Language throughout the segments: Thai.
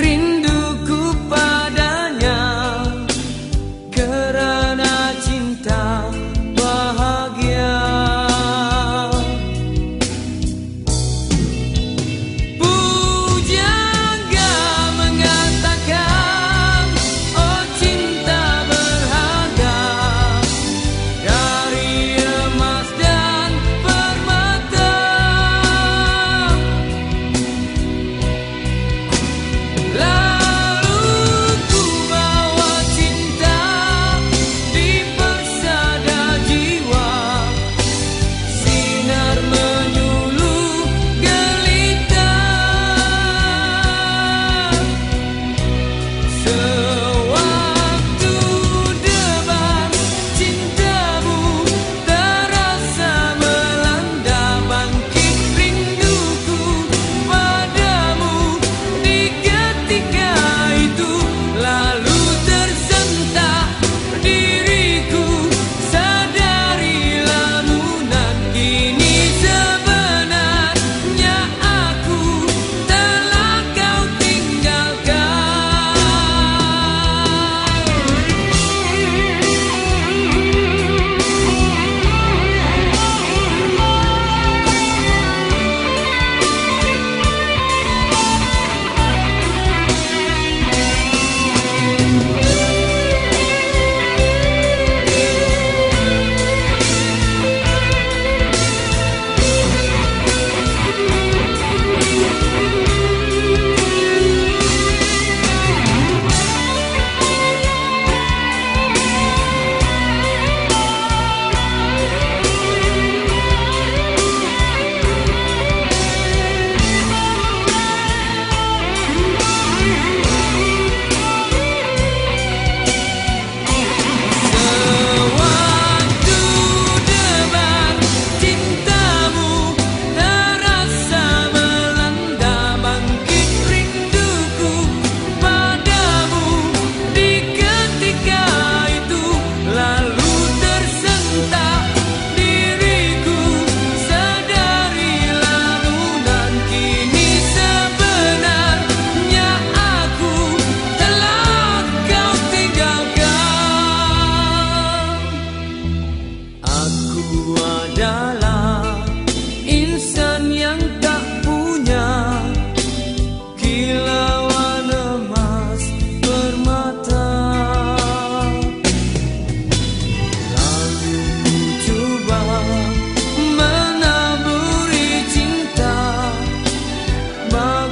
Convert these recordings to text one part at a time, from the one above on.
ริน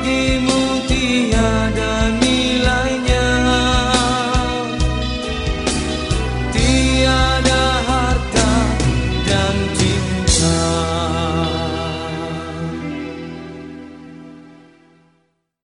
give